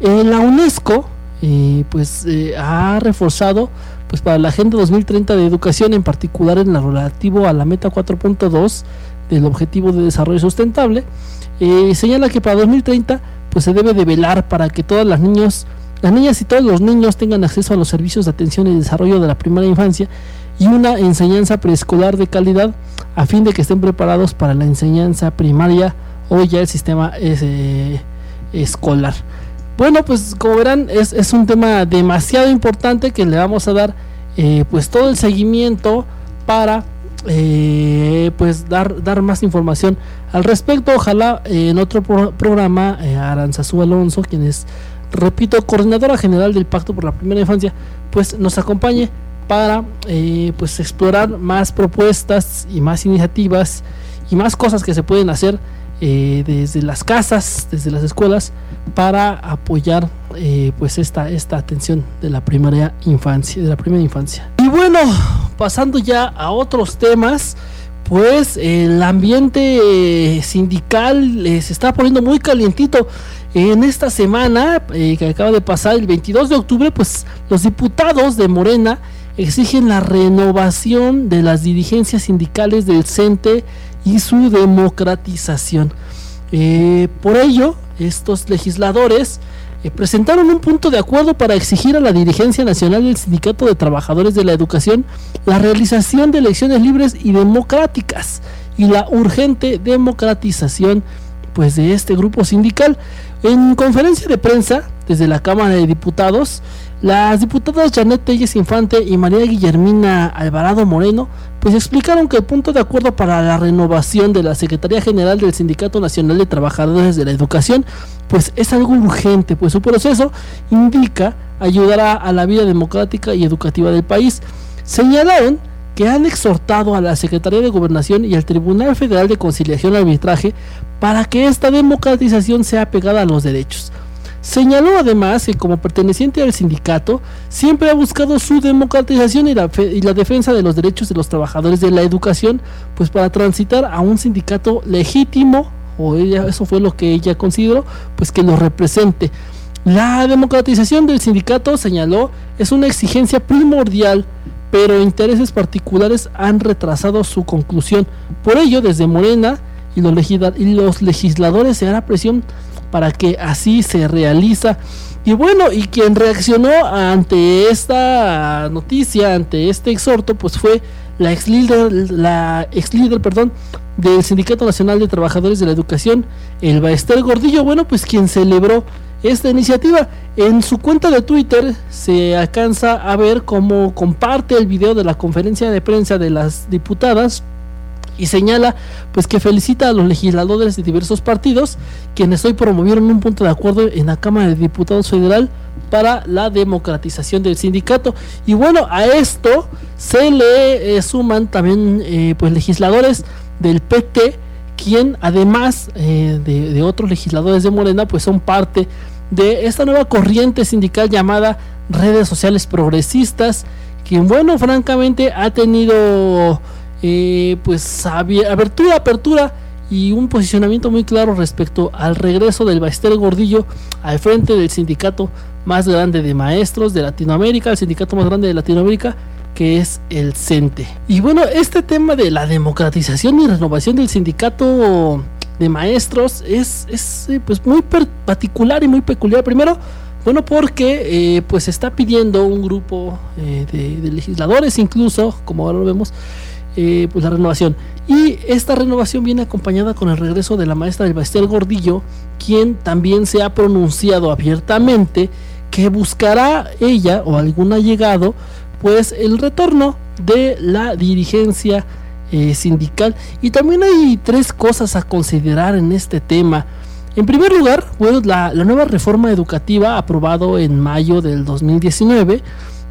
Eh, la UNESCO eh, pues eh, ha reforzado pues para la Agenda 2030 de Educación, en particular en lo relativo a la meta 4.2 del Objetivo de Desarrollo Sustentable, señala que para 2030 pues se debe de velar para que todas las niños, las niñas y todos los niños tengan acceso a los servicios de atención y desarrollo de la primera infancia y una enseñanza preescolar de calidad a fin de que estén preparados para la enseñanza primaria o ya el sistema escolar. Bueno, pues como verán, es, un tema demasiado importante que le vamos a dar eh, pues todo el seguimiento para eh, pues dar, dar más información al respecto. Ojalá eh, en otro programa Aranzazú Alonso, quien es, repito, coordinadora general del Pacto por la Primera Infancia, pues nos acompañe para pues explorar más propuestas y más iniciativas y más cosas que se pueden hacer desde las casas, desde las escuelas, para apoyar eh, pues esta, esta atención de la primaria infancia, de la primera infancia. Y bueno, pasando ya a otros temas, pues el ambiente sindical eh, se está poniendo muy calientito. En esta semana eh, que acaba de pasar, el 22 de octubre, pues los diputados de Morena exigen la renovación de las dirigencias sindicales del CENTE y su democratización. por ello, estos legisladores eh, presentaron un punto de acuerdo para exigir a la dirigencia nacional del Sindicato de Trabajadores de la Educación la realización de elecciones libres y democráticas y la urgente democratización pues de este grupo sindical. En conferencia de prensa desde la Cámara de Diputados, las diputadas Janet Telles Infante y María Guillermina Alvarado Moreno pues explicaron que el punto de acuerdo para la renovación de la Secretaría General del Sindicato Nacional de Trabajadores de la Educación pues es algo urgente, pues su proceso indica ayudará a la vida democrática y educativa del país. Señalaron que han exhortado a la Secretaría de Gobernación y al Tribunal Federal de Conciliación y Arbitraje para que esta democratización sea pegada a los derechos. Señaló además que como perteneciente al sindicato siempre ha buscado su democratización y la, y la, defensa de los derechos de los trabajadores de la educación, pues para transitar a un sindicato legítimo, o ella, eso fue lo que ella consideró, pues que lo represente. La democratización del sindicato, señaló, es una exigencia primordial, pero intereses particulares han retrasado su conclusión. Por ello, desde Morena y los, y los legisladores se hará presión para que así se realiza. Y bueno, y quien reaccionó ante esta noticia, ante este exhorto, pues fue la ex líder, la ex líder, perdón, del Sindicato Nacional de Trabajadores de la Educación, el Baester Gordillo, bueno, pues quien celebró esta iniciativa. En su cuenta de Twitter se alcanza a ver cómo comparte el video de la conferencia de prensa de las diputadas y señala pues que felicita a los legisladores de diversos partidos quienes hoy promovieron un punto de acuerdo en la Cámara de Diputados Federal para la democratización del sindicato. Y bueno a esto se le eh, suman también eh, pues legisladores del PT quien además eh, de, de otros legisladores de Morena pues son parte de esta nueva corriente sindical llamada redes sociales progresistas, quien bueno, francamente ha tenido eh, pues abertura, apertura y un posicionamiento muy claro respecto al regreso del Baester Gordillo al frente del sindicato más grande de maestros de Latinoamérica, el sindicato más grande de Latinoamérica, que es el CENTE. Y bueno, este tema de la democratización y renovación del sindicato de maestros es, es eh, pues muy particular y muy peculiar. Primero, bueno, porque eh, pues está pidiendo un grupo eh, de, legisladores, incluso, como ahora lo vemos, pues la renovación. Y esta renovación viene acompañada con el regreso de la maestra del Bastel Gordillo, quien también se ha pronunciado abiertamente que buscará ella o algún allegado, pues el retorno de la dirigencia eh, sindical. Y también hay tres cosas a considerar en este tema. En primer lugar, bueno, la, nueva reforma educativa aprobado en mayo del 2019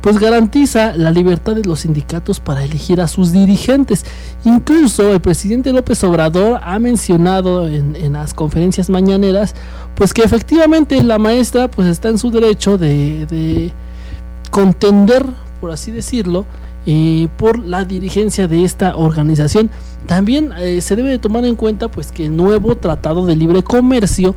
pues garantiza la libertad de los sindicatos para elegir a sus dirigentes. Incluso el presidente López Obrador ha mencionado en, las conferencias mañaneras, pues que efectivamente la maestra pues está en su derecho de, de contender, por así decirlo, eh, por la dirigencia de esta organización. También eh, se debe de tomar en cuenta pues que el nuevo Tratado de Libre Comercio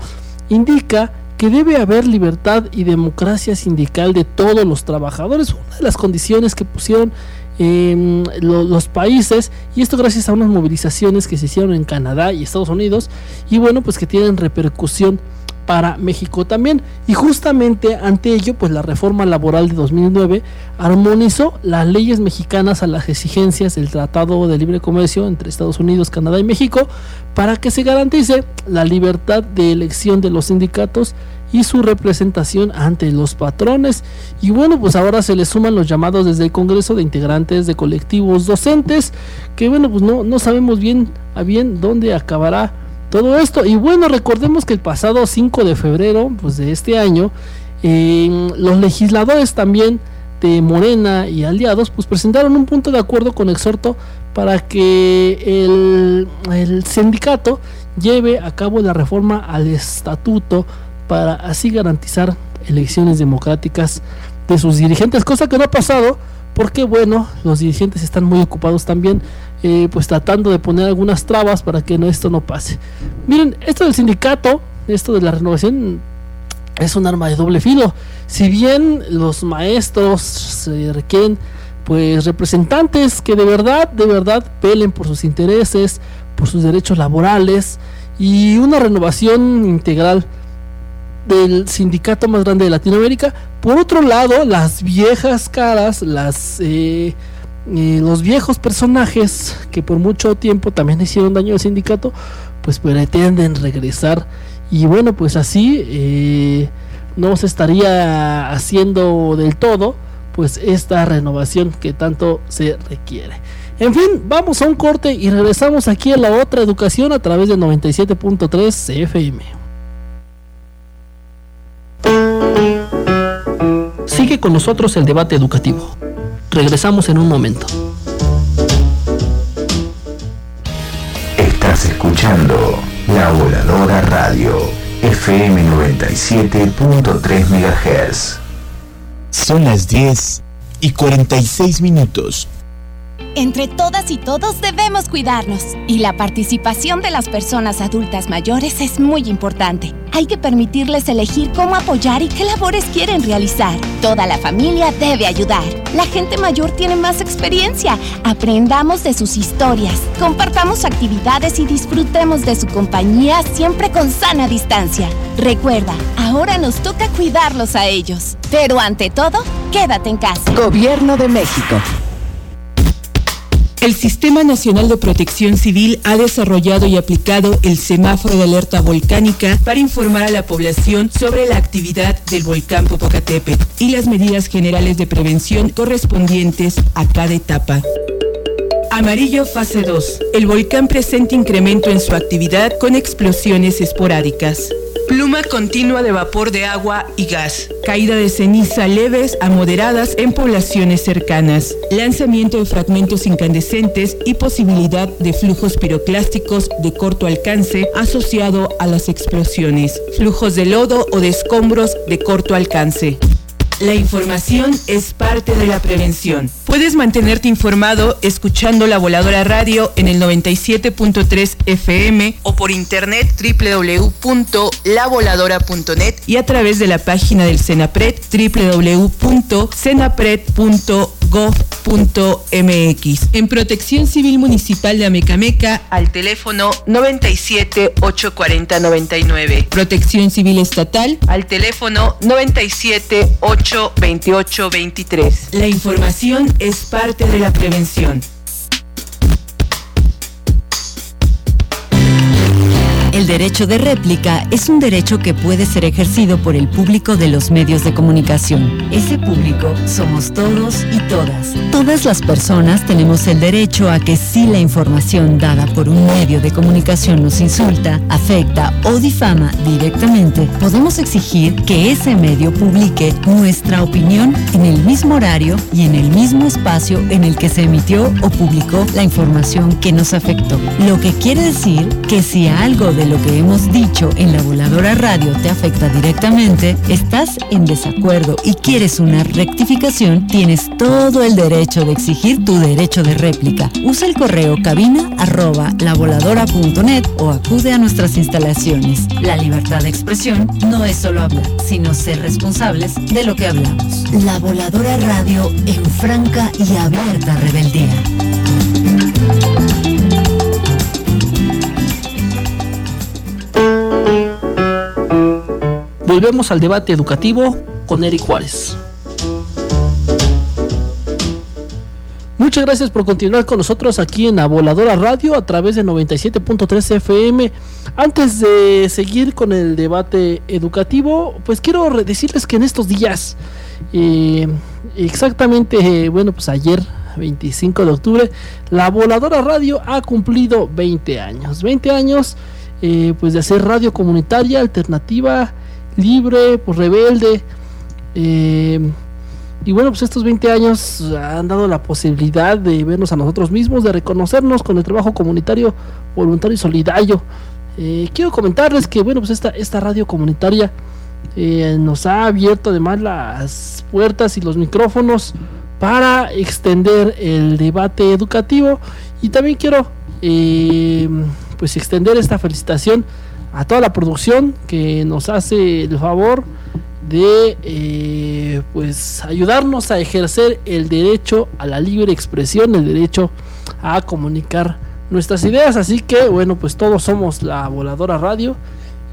indica que debe haber libertad y democracia sindical de todos los trabajadores, una de las condiciones que pusieron em, los países y esto gracias a unas movilizaciones que se hicieron en Canadá y Estados Unidos y bueno pues que tienen repercusión para México también. Y justamente ante ello, pues la reforma laboral de 2009 armonizó las leyes mexicanas a las exigencias del Tratado de Libre Comercio entre Estados Unidos, Canadá y México para que se garantice la libertad de elección de los sindicatos y su representación ante los patrones. Y bueno, pues ahora se le suman los llamados desde el Congreso de integrantes de colectivos docentes, que bueno, pues no, no sabemos bien a bien dónde acabará todo esto. Y bueno, recordemos que el pasado 5 de febrero pues, de este año, los legisladores también de Morena y aliados pues presentaron un punto de acuerdo con exhorto para que el, el sindicato lleve a cabo la reforma al estatuto para así garantizar elecciones democráticas de sus dirigentes, cosa que no ha pasado porque bueno, los dirigentes están muy ocupados también eh, pues tratando de poner algunas trabas para que esto no pase. Miren, esto del sindicato, esto de la renovación es un arma de doble filo. Si bien los maestros se requieren pues representantes que de verdad, de verdad pelen por sus intereses, por sus derechos laborales y una renovación integral del sindicato más grande de Latinoamérica. Por otro lado, las viejas caras, las eh, los viejos personajes que por mucho tiempo también hicieron daño al sindicato, pues pretenden regresar. Y bueno, pues así eh, no se estaría haciendo del todo, pues esta renovación que tanto se requiere. En fin, vamos a un corte y regresamos aquí a la otra educación a través de 97.3 CFM. Sigue con nosotros el debate educativo. Regresamos en un momento.
Estás escuchando La Voladora Radio, FM 97.3 MHz.
Son las 10 y 46 minutos.
Entre todas y todos debemos cuidarnos y la participación de las personas adultas mayores es muy importante. Hay que permitirles elegir cómo apoyar y qué labores quieren realizar. Toda la familia debe ayudar. La gente mayor tiene más experiencia. Aprendamos de sus historias, compartamos actividades y disfrutemos de su compañía siempre con sana distancia. Recuerda, ahora nos toca cuidarlos a ellos. Pero ante todo, quédate en casa.
Gobierno de México.
El Sistema Nacional de Protección Civil ha desarrollado y aplicado el semáforo de alerta volcánica para informar a la población sobre la actividad del volcán Popocatépetl y las medidas generales de prevención correspondientes a cada etapa. Amarillo fase 2. El volcán presenta incremento en su actividad con explosiones esporádicas. Pluma continua de vapor de agua y gas. Caída de ceniza leves a moderadas en poblaciones cercanas. Lanzamiento de fragmentos incandescentes y posibilidad de flujos piroclásticos de corto alcance asociado a las explosiones. Flujos de lodo o de escombros de corto alcance. La información es parte de la prevención. Puedes mantenerte informado escuchando La Voladora Radio en el 97.3 FM o por internet www.lavoladora.net y a través de la página del Senapred www.senapred.gov.mx. En Protección Civil Municipal de Amecameca al teléfono 97 840 99. Protección Civil Estatal al teléfono 97 828 23. La información es parte de la prevención.
Derecho de réplica es un derecho que puede ser ejercido por el público de los medios de comunicación. Ese público somos todos y todas. Todas las personas tenemos el derecho a que si la información dada por un medio de comunicación nos insulta, afecta o difama directamente, podemos exigir que ese medio publique nuestra opinión en el mismo horario y en el mismo espacio en el que se emitió o publicó la información que nos afectó. Lo que quiere decir que si algo de lo que hemos dicho en la voladora radio te afecta directamente, estás en desacuerdo y quieres una rectificación, tienes todo el derecho de exigir tu derecho de réplica. Usa el correo cabina arroba lavoladora.net o acude a nuestras instalaciones. La libertad de expresión no es solo hablar, sino ser responsables de lo que hablamos. La voladora radio en franca y abierta rebeldía.
Volvemos al debate educativo con Eric Juárez. Muchas gracias por continuar con nosotros aquí en la Voladora Radio a través de 97.3 FM. Antes de seguir con el debate educativo, pues quiero decirles que en estos días, eh, exactamente, bueno, pues ayer, 25 de octubre, la Voladora Radio ha cumplido 20 años. 20 años, eh, pues de hacer radio comunitaria, alternativa, libre, pues rebelde. Eh, y bueno, pues estos 20 años han dado la posibilidad de vernos a nosotros mismos, de reconocernos con el trabajo comunitario, voluntario y solidario. Eh, quiero comentarles que bueno, pues esta, esta radio comunitaria eh, nos ha abierto además las puertas y los micrófonos para extender el debate educativo y también quiero pues extender esta felicitación a toda la producción que nos hace el favor de eh, pues ayudarnos a ejercer el derecho a la libre expresión, el derecho a comunicar nuestras ideas. Así que bueno, pues todos somos la voladora radio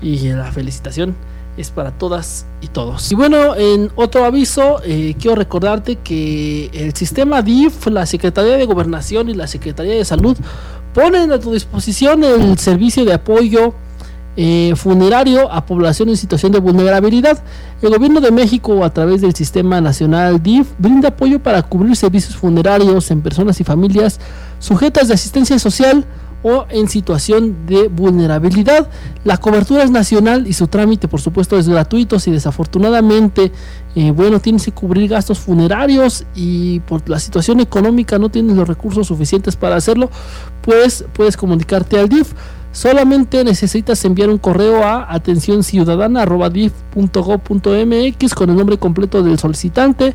y la felicitación es para todas y todos. Y bueno, en otro aviso, eh, quiero recordarte que el sistema DIF, la Secretaría de Gobernación y la Secretaría de Salud ponen a tu disposición el servicio de apoyo eh, funerario a población en situación de vulnerabilidad. El gobierno de México, a través del sistema nacional DIF, brinda apoyo para cubrir servicios funerarios en personas y familias sujetas de asistencia social o en situación de vulnerabilidad. La cobertura es nacional y su trámite, por supuesto, es gratuito. Si desafortunadamente, eh, bueno, tienes que cubrir gastos funerarios y por la situación económica no tienes los recursos suficientes para hacerlo, pues puedes comunicarte al DIF. Solamente necesitas enviar un correo a atencionciudadana.dif.gov.mx con el nombre completo del solicitante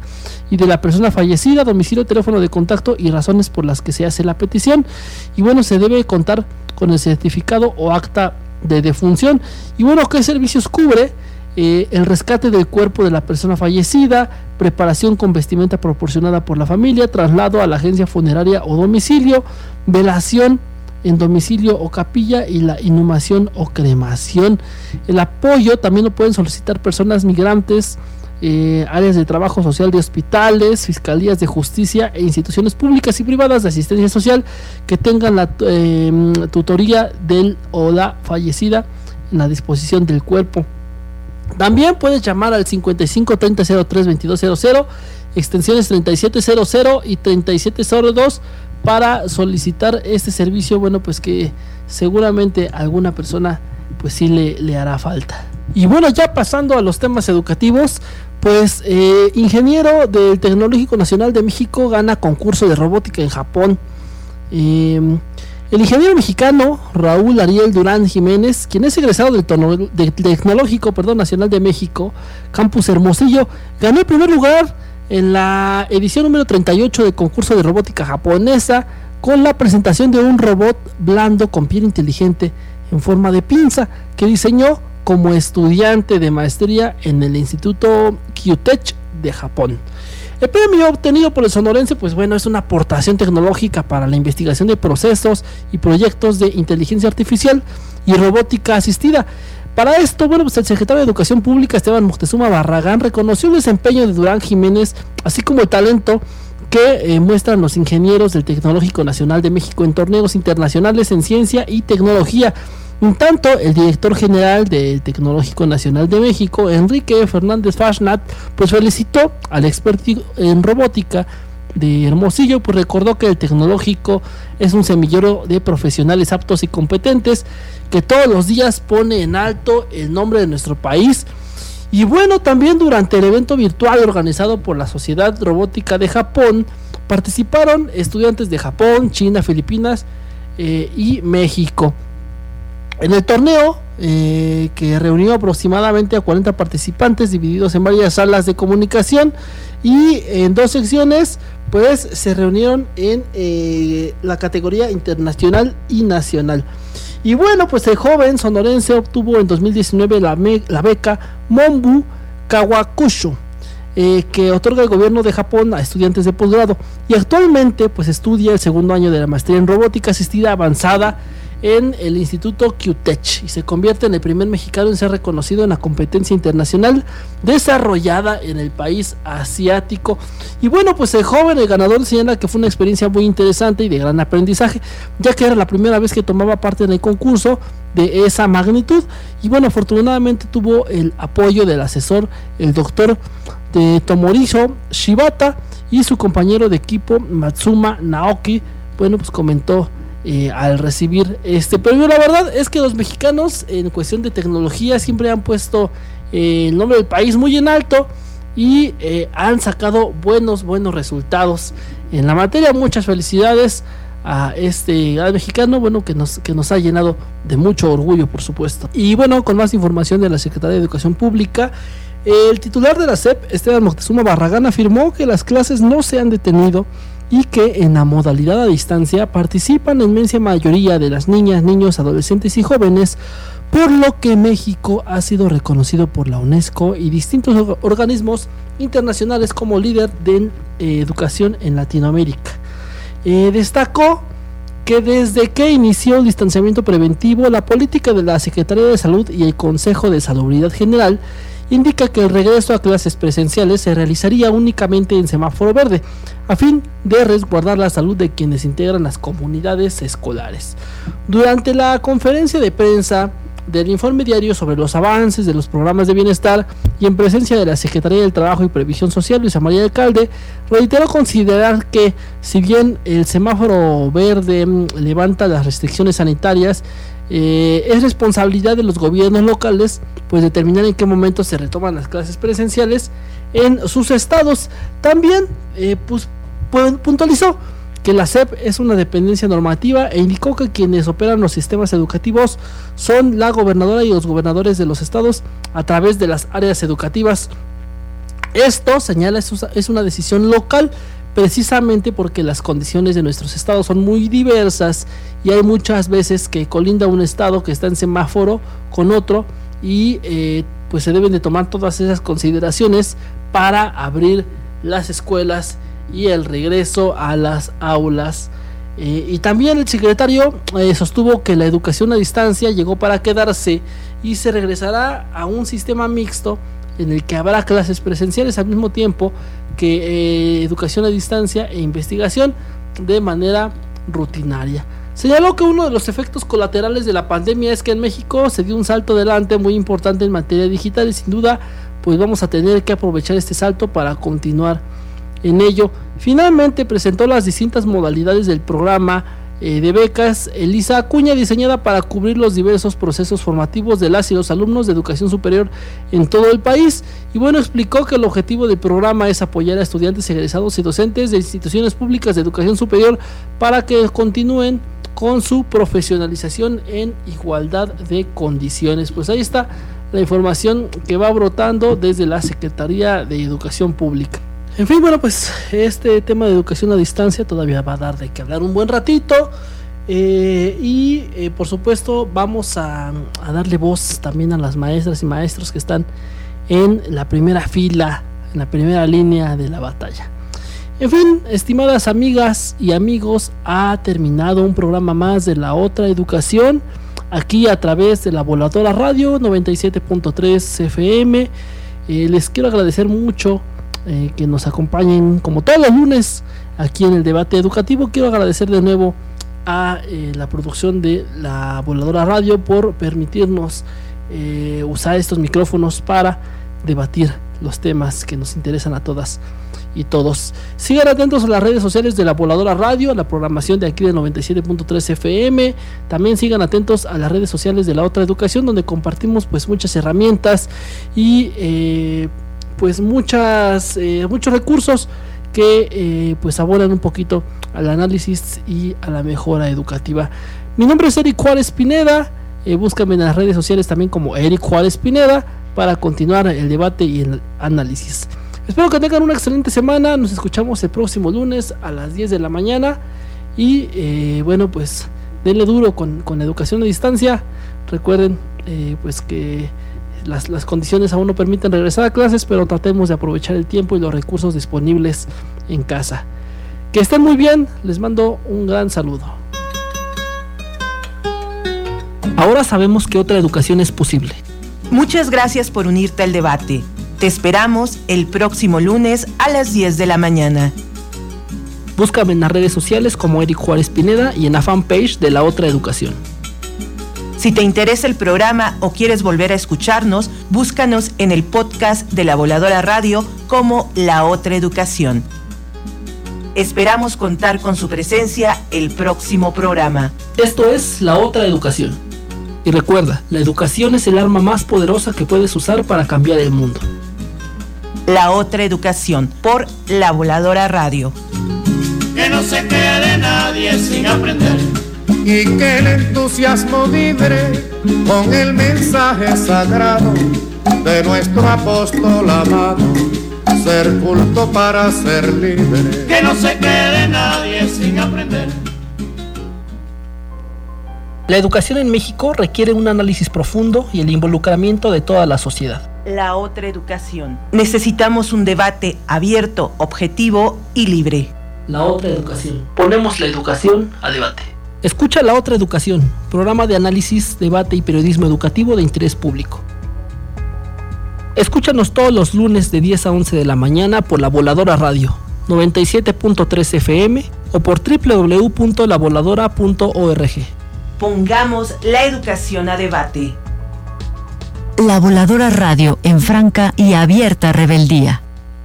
y de la persona fallecida, domicilio, teléfono de contacto y razones por las que se hace la petición. Y bueno, se debe contar con el certificado o acta de defunción. Y bueno, ¿qué servicios cubre? Eh, el rescate del cuerpo de la persona fallecida, preparación con vestimenta proporcionada por la familia, traslado a la agencia funeraria o domicilio, velación en domicilio o capilla y la inhumación o cremación. El apoyo también lo pueden solicitar personas migrantes, eh, áreas de trabajo social de hospitales, fiscalías de justicia e instituciones públicas y privadas de asistencia social que tengan la em, tutoría del o la fallecida en la disposición del cuerpo. También puedes llamar al 55 30 03 2200, extensiones 3700 y 3702 para solicitar este servicio, bueno, pues que seguramente alguna persona pues sí le, hará falta. Y bueno, ya pasando a los temas educativos, pues eh, ingeniero del Tecnológico Nacional de México gana concurso de robótica en Japón. Em, El ingeniero mexicano Raúl Ariel Durán Jiménez, quien es egresado del, del Tecnológico perdón, Nacional de México, Campus Hermosillo, ganó el primer lugar en la edición número 38 del concurso de robótica japonesa con la presentación de un robot blando con piel inteligente en forma de pinza que diseñó como estudiante de maestría en el Instituto Kyutech de Japón. El premio obtenido por el sonorense, pues bueno, es una aportación tecnológica para la investigación de procesos y proyectos de inteligencia artificial y robótica asistida. Para esto, bueno, pues el secretario de Educación Pública, Esteban Moctezuma Barragán, reconoció el desempeño de Durán Jiménez, así como el talento que eh, muestran los ingenieros del Tecnológico Nacional de México en torneos internacionales en ciencia y tecnología. Un tanto, el director general del Tecnológico Nacional de México, Enrique Fernández Fashnat, pues felicitó al experto en robótica de Hermosillo, pues recordó que el tecnológico es un semillero de profesionales aptos y competentes que todos los días pone en alto el nombre de nuestro país. Y bueno, también durante el evento virtual organizado por la Sociedad Robótica de Japón, participaron estudiantes de Japón, China, Filipinas eh, y México. En el torneo, eh, que reunió aproximadamente a 40 participantes divididos en varias salas de comunicación y en dos secciones, pues se reunieron en eh, la categoría internacional y nacional. Y bueno, pues el joven sonorense obtuvo en 2019 la, la beca Mombu Kawakusho. Eh, que otorga el gobierno de Japón a estudiantes de posgrado y actualmente pues estudia el segundo año de la maestría en robótica asistida avanzada en el Instituto QTech y se convierte en el primer mexicano en ser reconocido en la competencia internacional desarrollada en el país asiático. Y bueno, pues el joven, el ganador, señala que fue una experiencia muy interesante y de gran aprendizaje, ya que era la primera vez que tomaba parte en el concurso de esa magnitud. Y bueno, afortunadamente tuvo el apoyo del asesor, el doctor de Tomorizo Shibata y su compañero de equipo Matsuma Naoki. Bueno, pues comentó eh, al recibir este premio. La verdad es que los mexicanos en cuestión de tecnología siempre han puesto eh, el nombre del país muy en alto y eh, han sacado buenos, buenos resultados en la materia. Muchas felicidades a este mexicano, bueno, que nos, que nos ha llenado de mucho orgullo, por supuesto. Y bueno, con más información de la Secretaría de Educación Pública, el titular de la SEP, Esteban Moctezuma Barragán, afirmó que las clases no se han detenido y que en la modalidad a distancia participan la inmensa mayoría de las niñas, niños, adolescentes y jóvenes, por lo que México ha sido reconocido por la UNESCO y distintos organismos internacionales como líder de eh, educación en Latinoamérica. Eh, destacó que desde que inició el distanciamiento preventivo, la política de la Secretaría de Salud y el Consejo de Salubridad General indica que el regreso a clases presenciales se realizaría únicamente en semáforo verde, a fin de resguardar la salud de quienes integran las comunidades escolares. Durante la conferencia de prensa del informe diario sobre los avances de los programas de bienestar y en presencia de la Secretaría del Trabajo y Previsión Social, Luisa María Alcalde, reiteró considerar que si bien el semáforo verde mm, levanta las restricciones sanitarias, eh, es responsabilidad de los gobiernos locales pues determinar en qué momento se retoman las clases presenciales en sus estados. También eh, pues, puntualizó que la SEP es una dependencia normativa e indicó que quienes operan los sistemas educativos son la gobernadora y los gobernadores de los estados a través de las áreas educativas. Esto, señala, es una decisión local precisamente porque las condiciones de nuestros estados son muy diversas y hay muchas veces que colinda un estado que está en semáforo con otro y eh, pues se deben de tomar todas esas consideraciones para abrir las escuelas y el regreso a las aulas. Eh, y también el secretario eh, sostuvo que la educación a distancia llegó para quedarse y se regresará a un sistema mixto en el que habrá clases presenciales al mismo tiempo que educación a distancia e investigación de manera rutinaria. Señaló que uno de los efectos colaterales de la pandemia es que en México se dio un salto adelante muy importante en materia digital y sin duda pues vamos a tener que aprovechar este salto para continuar en ello. Finalmente presentó las distintas modalidades del programa eh, de becas Elisa Acuña, diseñada para cubrir los diversos procesos formativos de las y los alumnos de educación superior en todo el país. Y bueno, explicó que el objetivo del programa es apoyar a estudiantes egresados y docentes de instituciones públicas de educación superior para que continúen con su profesionalización en igualdad de condiciones. Pues ahí está la información que va brotando desde la Secretaría de Educación Pública. En fin, bueno, pues este tema de educación a distancia todavía va a dar de que hablar un buen ratito. Eh, y eh, por supuesto vamos a, a, darle voz también a las maestras y maestros que están en la primera fila, en la primera línea de la batalla. En fin, estimadas amigas y amigos, ha terminado un programa más de la otra educación aquí a través de la Voladora Radio 97.3 FM. Eh, les quiero agradecer mucho eh, que nos acompañen como todos los lunes aquí en el debate educativo. Quiero agradecer de nuevo a eh, la producción de la Voladora Radio por permitirnos usar estos micrófonos para debatir los temas que nos interesan a todas y todos. Sigan atentos a las redes sociales de la Voladora Radio, a la programación de aquí de 97.3 FM. También sigan atentos a las redes sociales de la otra educación, donde compartimos pues muchas herramientas y eh, pues muchas eh, muchos recursos que eh, pues abonan un poquito al análisis y a la mejora educativa. Mi nombre es Eric Juárez Pineda. Eh, búscame en las redes sociales también como Eric Juárez Pineda para continuar el debate y el análisis. Espero que tengan una excelente semana. Nos escuchamos el próximo lunes a las 10 de la mañana. Y eh, bueno, pues denle duro con, con, educación a distancia. Recuerden eh, pues que las, las, condiciones aún no permiten regresar a clases, pero tratemos de aprovechar el tiempo y los recursos disponibles en casa. Que estén muy bien. Les mando un gran saludo. Ahora sabemos que otra educación es posible.
Muchas gracias por unirte al debate. Te esperamos el próximo lunes a las 10 de la mañana.
Búscame en las redes sociales como Eric Juárez Pineda y en la fanpage de La Otra Educación.
Si te interesa el programa o quieres volver a escucharnos, búscanos en el podcast de la Voladora Radio como La Otra Educación. Esperamos contar con su presencia el próximo programa.
Esto es La Otra Educación. Y recuerda, la educación es el arma más poderosa que puedes usar para cambiar el mundo.
La Otra Educación por La Voladora Radio.
Que no se quede nadie sin aprender.
Y que el entusiasmo vibre con el mensaje sagrado de nuestro apóstol amado. Ser culto para ser libre.
Que no se quede nadie sin aprender.
La educación en México requiere un análisis profundo y el involucramiento de toda la sociedad.
La otra educación. Necesitamos un debate abierto, objetivo y libre.
La otra educación. Ponemos la educación a debate. Escucha La Otra Educación, programa de análisis, debate y periodismo educativo de interés público. Escúchanos todos los lunes de 10 a 11 de la mañana por La Voladora Radio, 97.3 FM o por www.lavoladora.org.
Pongamos la educación a debate.
La Voladora Radio en franca y abierta rebeldía.